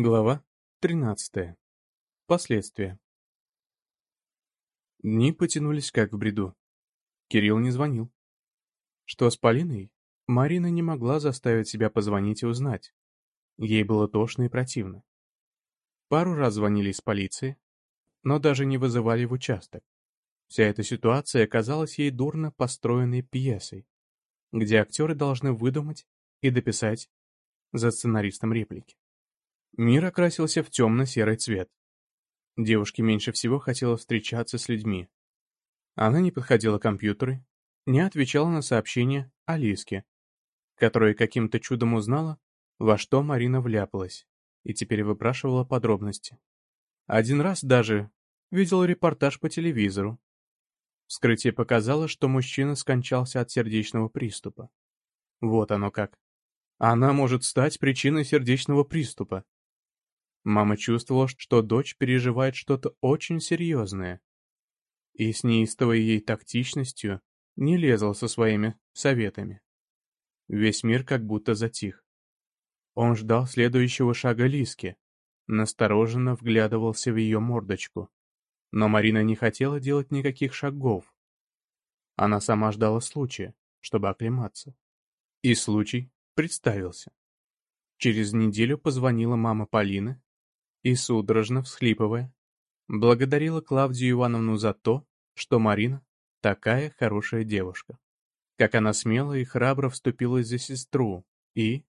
Глава 13. Последствия. Дни потянулись как в бреду. Кирилл не звонил. Что с Полиной? Марина не могла заставить себя позвонить и узнать. Ей было тошно и противно. Пару раз звонили из полиции, но даже не вызывали в участок. Вся эта ситуация казалась ей дурно построенной пьесой, где актеры должны выдумать и дописать за сценаристом реплики. Мир окрасился в темно-серый цвет. Девушке меньше всего хотелось встречаться с людьми. Она не подходила к компьютеру, не отвечала на сообщения Алиске, которая каким-то чудом узнала, во что Марина вляпалась, и теперь выпрашивала подробности. Один раз даже видел репортаж по телевизору. Вскрытие показало, что мужчина скончался от сердечного приступа. Вот оно как. Она может стать причиной сердечного приступа. Мама чувствовала, что дочь переживает что-то очень серьезное. И с неистовой ей тактичностью не лезла со своими советами. Весь мир как будто затих. Он ждал следующего шага Лиски, настороженно вглядывался в ее мордочку. Но Марина не хотела делать никаких шагов. Она сама ждала случая, чтобы оклематься. И случай представился. Через неделю позвонила мама Полины и, судорожно всхлипывая, благодарила Клавдию Ивановну за то, что Марина такая хорошая девушка. Как она смело и храбро вступилась за сестру и,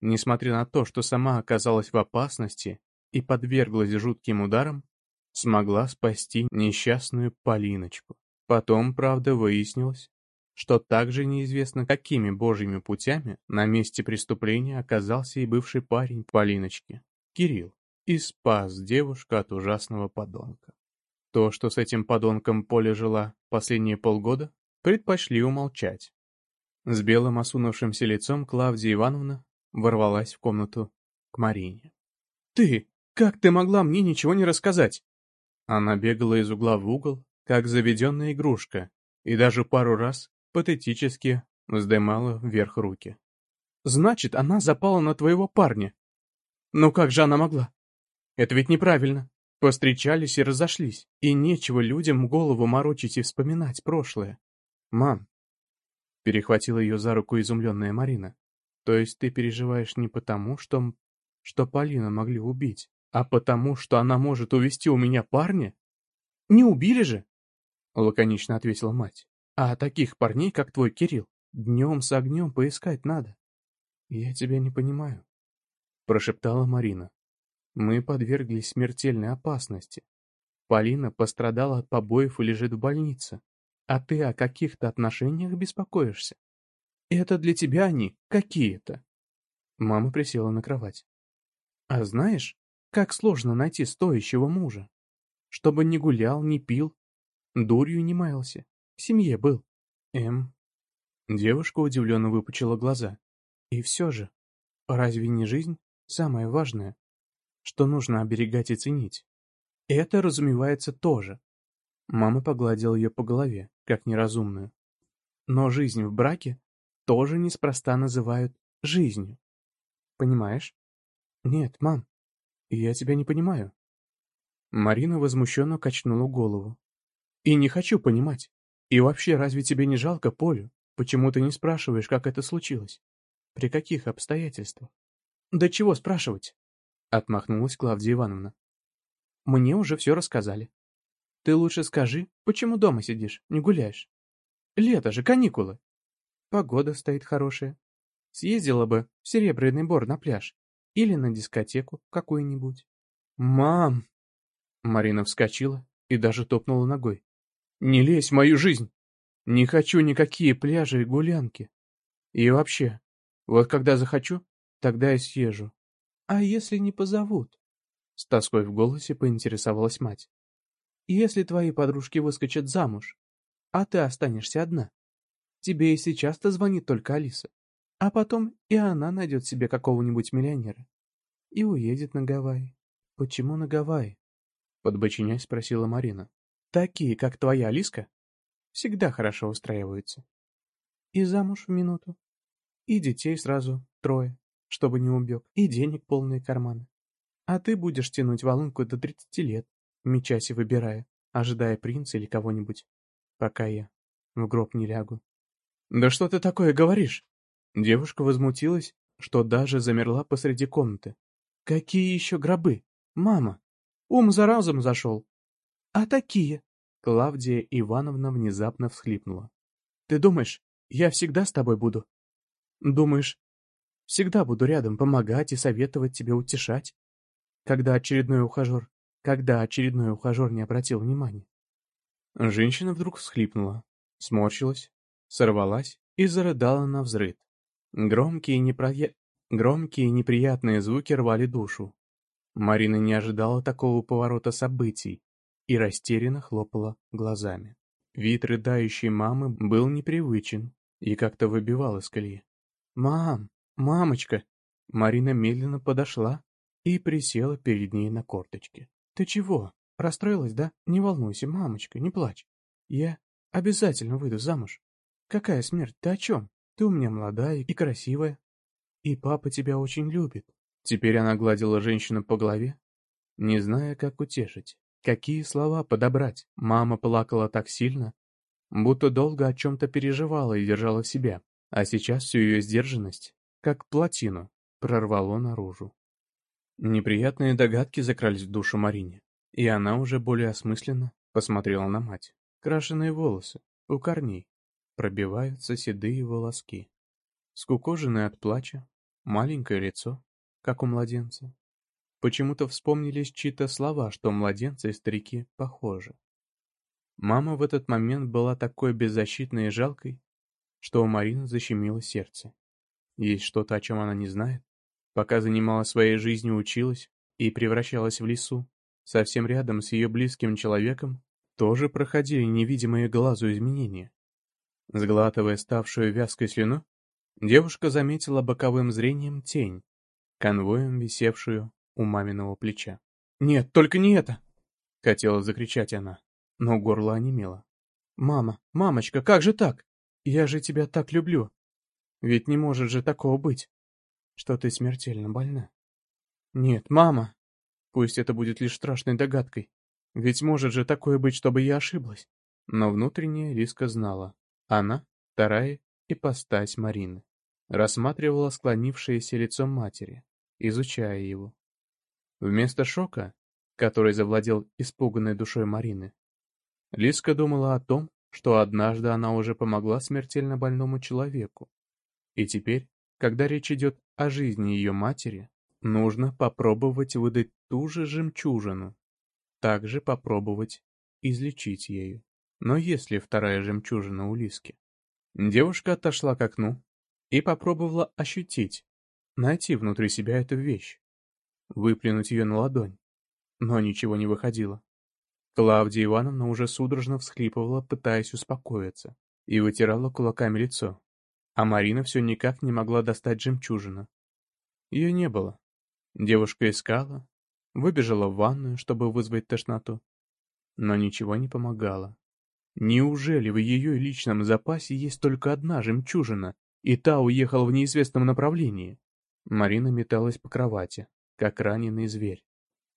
несмотря на то, что сама оказалась в опасности и подверглась жутким ударам, смогла спасти несчастную Полиночку. Потом, правда, выяснилось, что также неизвестно, какими божьими путями на месте преступления оказался и бывший парень Полиночки, Кирилл и спас девушку от ужасного подонка. То, что с этим подонком Поля жила последние полгода, предпочли умолчать. С белым осунувшимся лицом Клавдия Ивановна ворвалась в комнату к Марине. «Ты! Как ты могла мне ничего не рассказать?» Она бегала из угла в угол, как заведенная игрушка, и даже пару раз патетически вздымала вверх руки. «Значит, она запала на твоего парня. Но как же она могла? Это ведь неправильно. Постречались и разошлись, и нечего людям голову морочить и вспоминать прошлое. Мам, перехватила ее за руку изумленная Марина. То есть ты переживаешь не потому, что... что Полина могли убить, а потому, что она может увести у меня парня? Не убили же? Лаконично ответила мать. А таких парней, как твой Кирилл, днем с огнем поискать надо. Я тебя не понимаю, прошептала Марина. Мы подверглись смертельной опасности. Полина пострадала от побоев и лежит в больнице. А ты о каких-то отношениях беспокоишься? Это для тебя они какие-то. Мама присела на кровать. А знаешь, как сложно найти стоящего мужа? Чтобы не гулял, не пил, дурью не маялся, в семье был. Эм. Девушка удивленно выпучила глаза. И все же, разве не жизнь самое важное? Что нужно оберегать и ценить. Это, разумеется, тоже. Мама погладила ее по голове, как неразумную. Но жизнь в браке тоже неспроста называют жизнью. Понимаешь? Нет, мам, я тебя не понимаю. Марина возмущенно качнула голову. И не хочу понимать. И вообще, разве тебе не жалко Полю? Почему ты не спрашиваешь, как это случилось? При каких обстоятельствах? Да чего спрашивать? Отмахнулась Клавдия Ивановна. Мне уже все рассказали. Ты лучше скажи, почему дома сидишь, не гуляешь? Лето же, каникулы. Погода стоит хорошая. Съездила бы в Серебряный Бор на пляж или на дискотеку какую-нибудь. Мам! Марина вскочила и даже топнула ногой. Не лезь в мою жизнь! Не хочу никакие пляжи и гулянки. И вообще, вот когда захочу, тогда и съезжу. «А если не позовут?» С тоской в голосе поинтересовалась мать. «Если твои подружки выскочат замуж, а ты останешься одна, тебе и сейчас-то звонит только Алиса, а потом и она найдет себе какого-нибудь миллионера и уедет на Гавайи. Почему на Гавайи?» Подбочинясь спросила Марина. «Такие, как твоя Алиска, всегда хорошо устраиваются. И замуж в минуту, и детей сразу трое чтобы не убег, и денег полные карманы. А ты будешь тянуть волынку до тридцати лет, мечась и выбирая, ожидая принца или кого-нибудь, пока я в гроб не лягу. «Да что ты такое говоришь?» Девушка возмутилась, что даже замерла посреди комнаты. «Какие еще гробы? Мама! Ум за разум зашел!» «А такие?» Клавдия Ивановна внезапно всхлипнула. «Ты думаешь, я всегда с тобой буду? Думаешь, всегда буду рядом помогать и советовать тебе утешать? Когда очередной ухажер, когда очередной ухажер не обратил внимания?» Женщина вдруг всхлипнула, сморщилась, сорвалась и зарыдала на взрыд. Громкие, непроя... Громкие неприятные звуки рвали душу. Марина не ожидала такого поворота событий и растерянно хлопала глазами. Вид рыдающей мамы был непривычен и как-то выбивал из колеи. «Мам! Мамочка!» Марина медленно подошла и присела перед ней на корточки. «Ты чего? Расстроилась, да? Не волнуйся, мамочка, не плачь. Я обязательно выйду замуж. Какая смерть? Ты о чем? Ты у меня молодая и красивая. И папа тебя очень любит. Теперь она гладила женщину по голове, не зная, как утешить. Какие слова подобрать? Мама плакала так сильно, будто долго о чем-то переживала и держала в себя, а сейчас всю ее сдержанность, как плотину, прорвало наружу. Неприятные догадки закрались в душу Марине, и она уже более осмысленно посмотрела на мать. Крашеные волосы, у корней, пробиваются седые волоски. Скукоженное от плача, маленькое лицо, как у младенца. Почему-то вспомнились чьи-то слова, что младенцы и старики похожи. Мама в этот момент была такой беззащитной и жалкой, что у Марины защемило сердце. Есть что-то, о чем она не знает? Пока занималась своей жизнью, училась и превращалась в лесу, совсем рядом с ее близким человеком, тоже проходили невидимые глазу изменения. Сглатывая ставшую вязкой слюну, девушка заметила боковым зрением тень, конвоем висевшую у маминого плеча. «Нет, только не это!» — хотела закричать она, но горло онемело. «Мама, мамочка, как же так? Я же тебя так люблю. Ведь не может же такого быть, что ты смертельно больна. Нет, мама, пусть это будет лишь страшной догадкой, ведь может же такое быть, чтобы я ошиблась». Но внутренняя Лиска знала, она — вторая ипостась Марины. Рассматривала склонившееся лицо матери, изучая его. Вместо шока, который завладел испуганной душой Марины, Лиска думала о том, что однажды она уже помогла смертельно больному человеку. И теперь, когда речь идет о жизни ее матери, нужно попробовать выдать ту же жемчужину, также попробовать излечить ею. Но есть ли вторая жемчужина у Лиски? Девушка отошла к окну и попробовала ощутить, найти внутри себя эту вещь, выплюнуть ее на ладонь. Но ничего не выходило. Клавдия Ивановна уже судорожно всхлипывала, пытаясь успокоиться, и вытирала кулаками лицо. А Марина все никак не могла достать жемчужину. Ее не было. Девушка искала, выбежала в ванную, чтобы вызвать тошноту. Но ничего не помогало. Неужели в ее личном запасе есть только одна жемчужина, и та уехала в неизвестном направлении? Марина металась по кровати, как раненый зверь.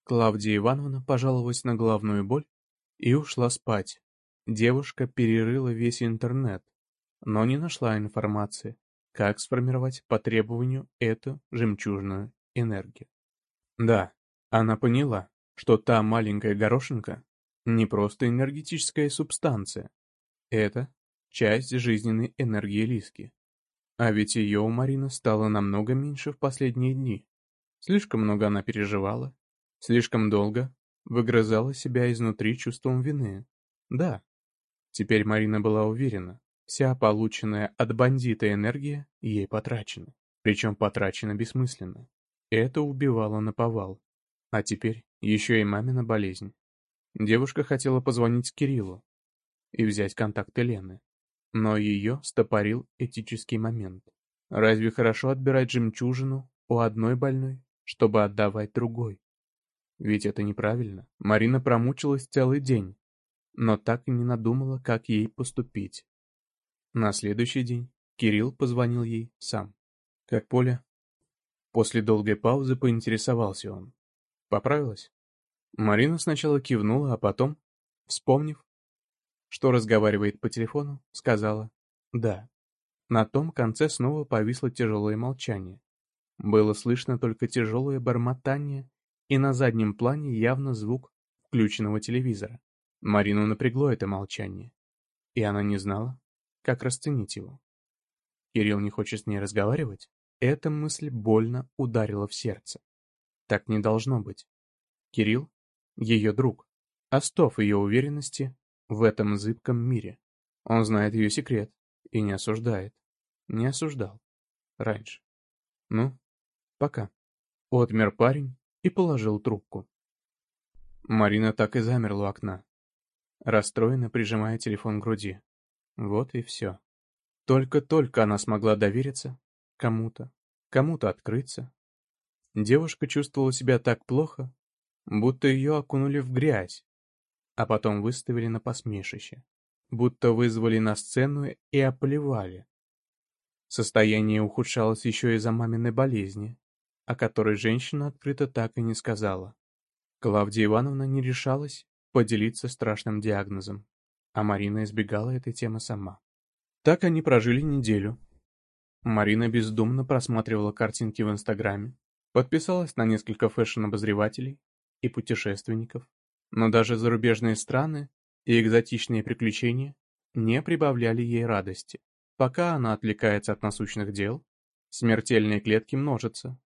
Клавдия Ивановна пожаловалась на головную боль и ушла спать. Девушка перерыла весь интернет, но не нашла информации, как сформировать по требованию эту жемчужную энергию. Да, она поняла, что та маленькая горошинка не просто энергетическая субстанция. Это часть жизненной энергии Лиски. А ведь ее у Марины стало намного меньше в последние дни. Слишком много она переживала, слишком долго выгрызала себя изнутри чувством вины. Да, теперь Марина была уверена, вся полученная от бандита энергия ей потрачена. Причем потрачена бессмысленно. Это убивало на повал. А теперь еще и мамина болезнь. Девушка хотела позвонить Кириллу и взять контакты Лены, но ее стопорил этический момент. Разве хорошо отбирать жемчужину у одной больной, чтобы отдавать другой? Ведь это неправильно. Марина промучилась целый день, но так и не надумала, как ей поступить. На следующий день Кирилл позвонил ей сам. Как Поля? После долгой паузы поинтересовался он. Поправилась? Марина сначала кивнула, а потом, вспомнив, что разговаривает по телефону, сказала «да». На том конце снова повисло тяжелое молчание. Было слышно только тяжелое бормотание и на заднем плане явно звук включенного телевизора. Марину напрягло это молчание, и она не знала, как расценить его. Кирилл не хочет с ней разговаривать? Эта мысль больно ударила в сердце. Так не должно быть. Кирилл — ее друг, остов ее уверенности в этом зыбком мире. Он знает ее секрет и не осуждает. Не осуждал. Раньше. Ну, пока. Отмер парень и положил трубку. Марина так и замерла у окна, расстроенно прижимая телефон к груди. Вот и все. Только-только она смогла довериться кому-то, кому-то открыться. Девушка чувствовала себя так плохо, будто ее окунули в грязь, а потом выставили на посмешище, будто вызвали на сцену и оплевали. Состояние ухудшалось еще из-за маминой болезни, о которой женщина открыто так и не сказала. Клавдия Ивановна не решалась поделиться страшным диагнозом, а Марина избегала этой темы сама. Так они прожили неделю. Марина бездумно просматривала картинки в Инстаграме, подписалась на несколько фэшн-обозревателей и путешественников, но даже зарубежные страны и экзотичные приключения не прибавляли ей радости. Пока она отвлекается от насущных дел, смертельные клетки множатся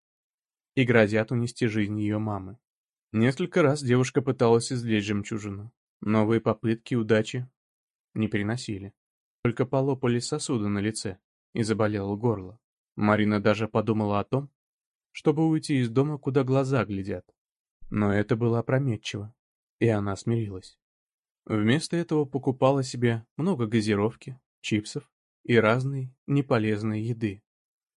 и грозят унести жизнь ее мамы. Несколько раз девушка пыталась извлечь жемчужину. Новые попытки удачи не переносили. Только полопали сосуды на лице и заболело горло. Марина даже подумала о том, чтобы уйти из дома, куда глаза глядят. Но это было опрометчиво, и она смирилась. Вместо этого покупала себе много газировки, чипсов и разной неполезной еды,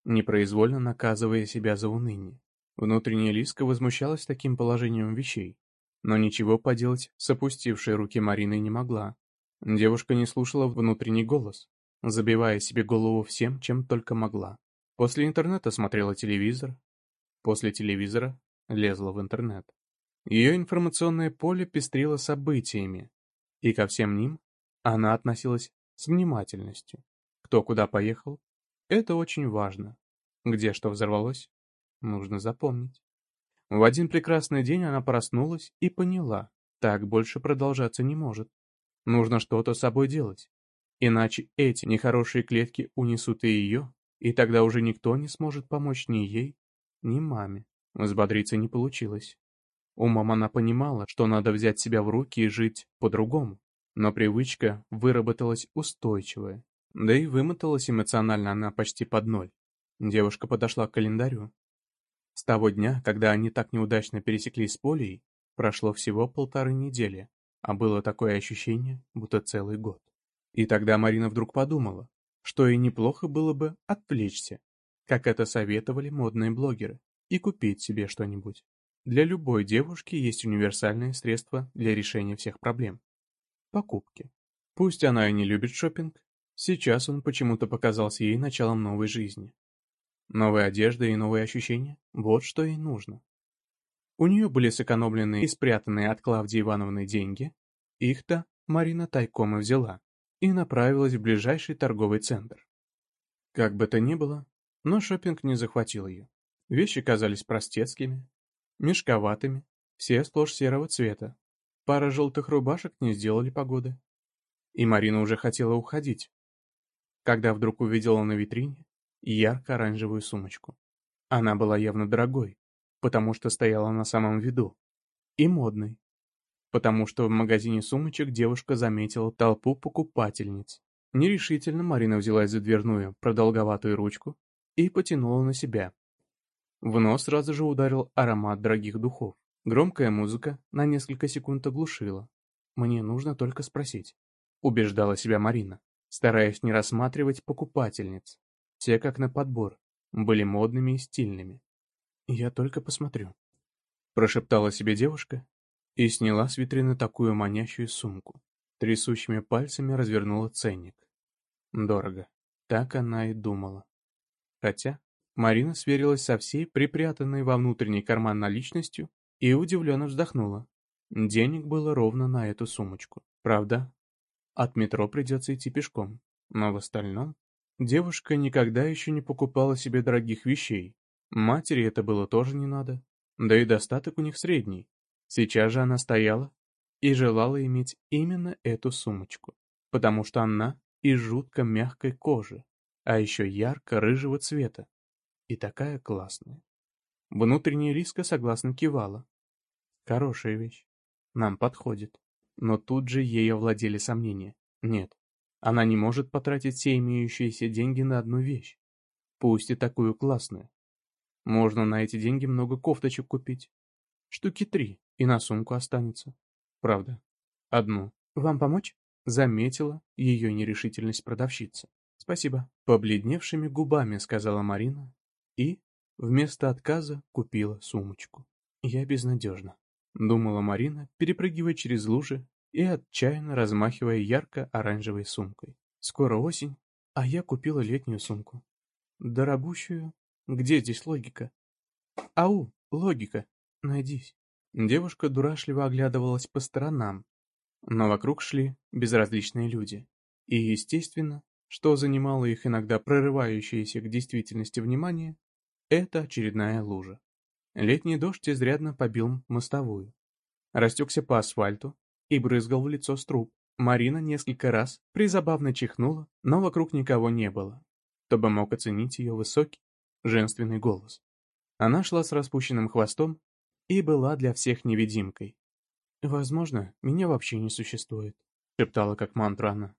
непроизвольно наказывая себя за уныние. Внутренняя Лиска возмущалась таким положением вещей, но ничего поделать с опустившей руки Мариной не могла. Девушка не слушала внутренний голос, забивая себе голову всем, чем только могла. После интернета смотрела телевизор, после телевизора лезла в интернет. Ее информационное поле пестрило событиями, и ко всем ним она относилась с внимательностью. Кто куда поехал, это очень важно. Где что взорвалось, нужно запомнить. В один прекрасный день она проснулась и поняла, так больше продолжаться не может. Нужно что-то с собой делать. Иначе эти нехорошие клетки унесут и ее, и тогда уже никто не сможет помочь ни ей, ни маме. Взбодриться не получилось. Умом она понимала, что надо взять себя в руки и жить по-другому, но привычка выработалась устойчивая, да и вымоталась эмоционально она почти под ноль. Девушка подошла к календарю. С того дня, когда они так неудачно пересеклись с Полей, прошло всего полторы недели, а было такое ощущение, будто целый год. И тогда Марина вдруг подумала, что и неплохо было бы отвлечься, как это советовали модные блогеры, и купить себе что-нибудь. Для любой девушки есть универсальное средство для решения всех проблем. Покупки. Пусть она и не любит шопинг, Сейчас он почему-то показался ей началом новой жизни. Новая одежда и новые ощущения – вот что ей нужно. У нее были сэкономленные и спрятанные от Клавдии Ивановны деньги. Их-то Марина тайком и взяла и направилась в ближайший торговый центр. Как бы то ни было, но шопинг не захватил ее. Вещи казались простецкими, мешковатыми, все сплошь серого цвета. Пара желтых рубашек не сделали погоды. И Марина уже хотела уходить, когда вдруг увидела на витрине ярко-оранжевую сумочку. Она была явно дорогой, потому что стояла на самом виду, и модной, потому что в магазине сумочек девушка заметила толпу покупательниц. Нерешительно Марина взялась за дверную продолговатую ручку и потянула на себя. В нос сразу же ударил аромат дорогих духов. Громкая музыка на несколько секунд оглушила. «Мне нужно только спросить», — убеждала себя Марина стараясь не рассматривать покупательниц. Те, как на подбор, были модными и стильными. «Я только посмотрю», — прошептала себе девушка и сняла с витрины такую манящую сумку. Трясущими пальцами развернула ценник. Дорого. Так она и думала. Хотя Марина сверилась со всей припрятанной во внутренний карман наличностью и удивленно вздохнула. Денег было ровно на эту сумочку. Правда, от метро придется идти пешком, но в остальном девушка никогда еще не покупала себе дорогих вещей. Матери это было тоже не надо, да и достаток у них средний. Сейчас же она стояла и желала иметь именно эту сумочку, потому что она из жутко мягкой кожи, а еще ярко-рыжего цвета. И такая классная. Внутренняя риска согласно кивала. Хорошая вещь. Нам подходит. Но тут же ей овладели сомнения. Нет, она не может потратить все имеющиеся деньги на одну вещь. Пусть и такую классную. Можно на эти деньги много кофточек купить. Штуки три, и на сумку останется. Правда. Одну. Вам помочь? Заметила ее нерешительность продавщица. Спасибо. Побледневшими губами сказала Марина и, вместо отказа, купила сумочку. Я безнадежна. Думала Марина, перепрыгивая через лужи и отчаянно размахивая ярко-оранжевой сумкой. Скоро осень, а я купила летнюю сумку. Дорогущую. Где здесь логика? Ау, логика. Найдись. Девушка дурашливо оглядывалась по сторонам, но вокруг шли безразличные люди. И, естественно, что занимало их иногда прорывающееся к действительности внимание, это очередная лужа. Летний дождь изрядно побил мостовую. Растекся по асфальту и брызгал в лицо струп. Марина несколько раз призабавно чихнула, но вокруг никого не было, кто бы мог оценить ее высокий, женственный голос. Она шла с распущенным хвостом и была для всех невидимкой. «Возможно, меня вообще не существует», — шептала как мантру она.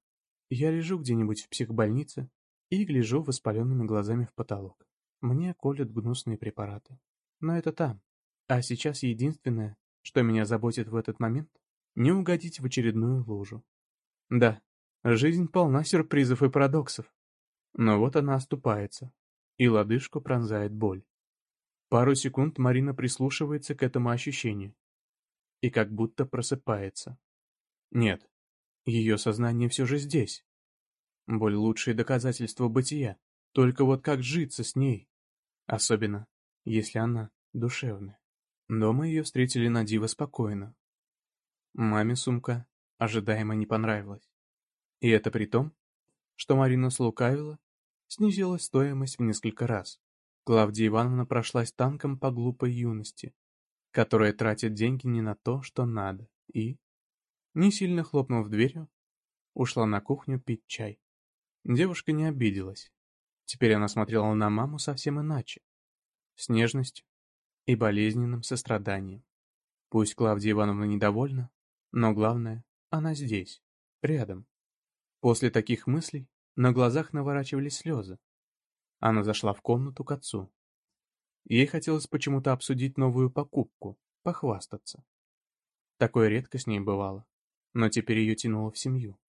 «Я лежу где-нибудь в психбольнице и гляжу воспаленными глазами в потолок. Мне колют гнусные препараты. Но это там. А сейчас единственное, что меня заботит в этот момент, не угодить в очередную лужу. Да, жизнь полна сюрпризов и парадоксов. Но вот она оступается, и лодыжку пронзает боль. Пару секунд Марина прислушивается к этому ощущению и как будто просыпается. Нет, ее сознание все же здесь. Боль — лучшее доказательство бытия, только вот как житься с ней? Особенно, если она душевная. Дома ее встретили на диво спокойно. Маме сумка ожидаемо не понравилась. И это при том, что Марина слукавила, снизила стоимость в несколько раз. Клавдия Ивановна прошлась танком по глупой юности, которая тратит деньги не на то, что надо, и, не сильно хлопнув дверью, ушла на кухню пить чай. Девушка не обиделась. Теперь она смотрела на маму совсем иначе, с нежностью и болезненным состраданием. Пусть Клавдия Ивановна недовольна, но главное, она здесь, рядом. После таких мыслей на глазах наворачивались слезы. Она зашла в комнату к отцу. Ей хотелось почему-то обсудить новую покупку, похвастаться. Такое редко с ней бывало, но теперь ее тянуло в семью.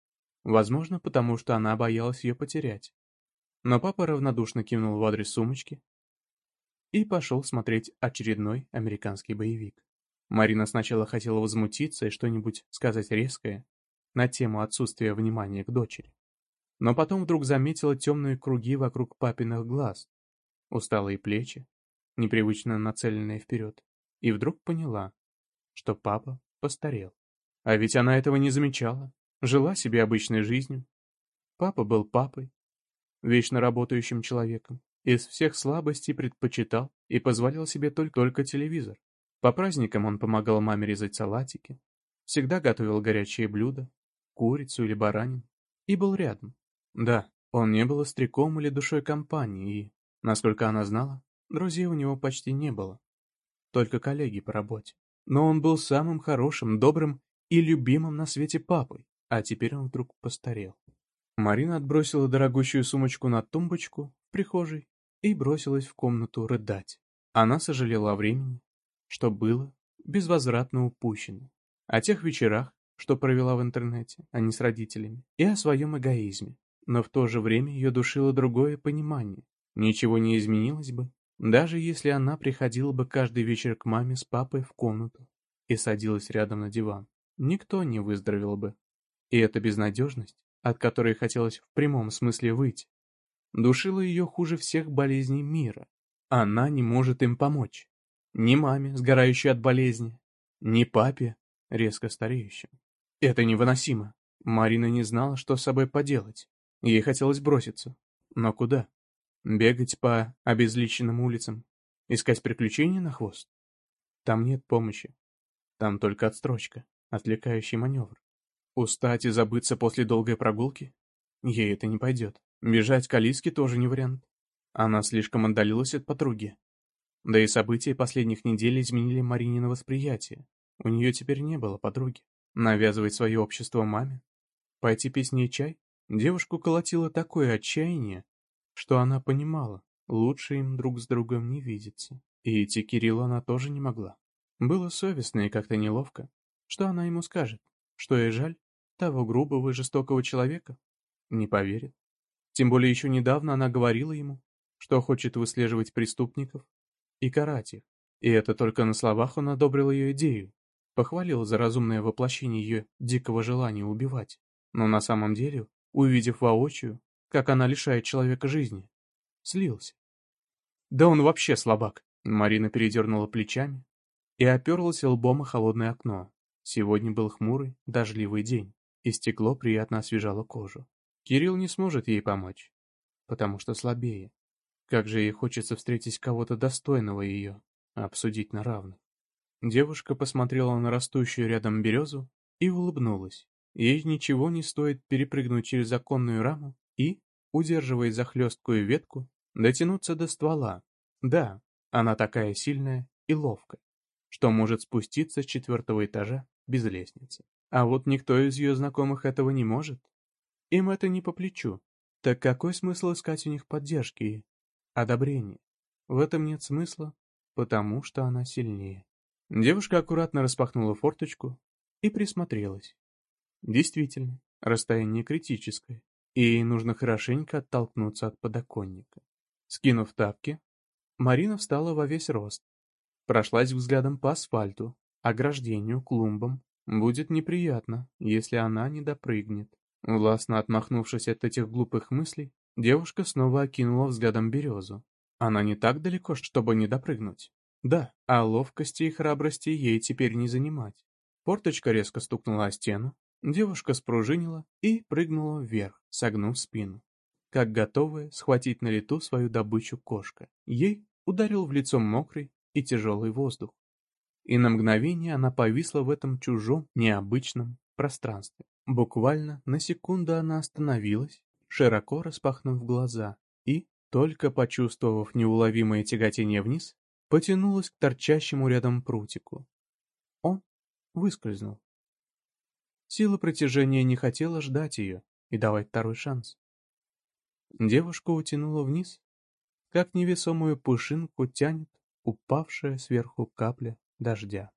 Возможно, потому что она боялась ее потерять. Но папа равнодушно кивнул в адрес сумочки и пошел смотреть очередной американский боевик. Марина сначала хотела возмутиться и что-нибудь сказать резкое на тему отсутствия внимания к дочери но потом вдруг заметила темные круги вокруг папиных глаз, усталые плечи, непривычно нацеленные вперед, и вдруг поняла, что папа постарел. А ведь она этого не замечала, жила себе обычной жизнью. Папа был папой, вечно работающим человеком, из всех слабостей предпочитал и позволял себе только, только телевизор. По праздникам он помогал маме резать салатики, всегда готовил горячие блюда, курицу или баранин, и был рядом, да, он не был остряком или душой компании, и, насколько она знала, друзей у него почти не было. Только коллеги по работе. Но он был самым хорошим, добрым и любимым на свете папой, а теперь он вдруг постарел. Марина отбросила дорогущую сумочку на тумбочку в прихожей и бросилась в комнату рыдать. Она сожалела о времени, что было безвозвратно упущено, о тех вечерах, что провела в интернете, а не с родителями, и о своем эгоизме, но в то же время ее душило другое понимание. Ничего не изменилось бы, даже если она приходила бы каждый вечер к маме с папой в комнату и садилась рядом на диван. Никто не выздоровел бы. И эта безнадежность, от которой хотелось в прямом смысле выйти, душила ее хуже всех болезней мира. Она не может им помочь. Ни маме, сгорающей от болезни, ни папе, резко стареющим. Это невыносимо. Марина не знала, что с собой поделать. Ей хотелось броситься. Но куда? Бегать по обезличенным улицам? Искать приключения на хвост? Там нет помощи. Там только отстрочка, отвлекающий маневр. Устать и забыться после долгой прогулки? Ей это не пойдет. Бежать к Алиске тоже не вариант. Она слишком отдалилась от подруги. Да и события последних недель изменили Маринино восприятие. У нее теперь не было подруги. Навязывать свое общество маме? Пойти пить с ней чай? Девушку колотило такое отчаяние, что она понимала, лучше им друг с другом не видеться. И идти Кириллу она тоже не могла. Было совестно и как-то неловко. Что она ему скажет? Что ей жаль? Того грубого и жестокого человека? Не поверит. Тем более еще недавно она говорила ему, что хочет выслеживать преступников и карать их. И это только на словах он одобрил ее идею, похвалил за разумное воплощение ее дикого желания убивать. Но на самом деле, увидев воочию, как она лишает человека жизни, слился. Да он вообще слабак. Марина передернула плечами и оперлась лбом о холодное окно. Сегодня был хмурый, дождливый день, и стекло приятно освежало кожу. Кирилл не сможет ей помочь, потому что слабее. Как же ей хочется встретить кого-то достойного ее, обсудить на равных. Девушка посмотрела на растущую рядом березу и улыбнулась. Ей ничего не стоит перепрыгнуть через законную раму и, удерживая за хлесткую ветку, дотянуться до ствола. Да, она такая сильная и ловкая, что может спуститься с четвертого этажа без лестницы. А вот никто из ее знакомых этого не может. Им это не по плечу. Так какой смысл искать у них поддержки и одобрения? В этом нет смысла, потому что она сильнее. Девушка аккуратно распахнула форточку и присмотрелась. Действительно, расстояние критическое, и ей нужно хорошенько оттолкнуться от подоконника. Скинув тапки, Марина встала во весь рост, прошлась взглядом по асфальту, ограждению, клумбам. Будет неприятно, если она не допрыгнет. Властно отмахнувшись от этих глупых мыслей, девушка снова окинула взглядом березу. Она не так далеко, чтобы не допрыгнуть. Да, а ловкости и храбрости ей теперь не занимать. Порточка резко стукнула о стену, девушка спружинила и прыгнула вверх, согнув спину. Как готовая схватить на лету свою добычу кошка. Ей ударил в лицо мокрый и тяжелый воздух. И на мгновение она повисла в этом чужом, необычном пространстве. Буквально на секунду она остановилась, широко распахнув глаза, и, только почувствовав неуловимое тяготение вниз, потянулась к торчащему рядом прутику. Он выскользнул. Сила притяжения не хотела ждать ее и давать второй шанс. Девушку утянуло вниз, как невесомую пушинку тянет упавшая сверху капля дождя.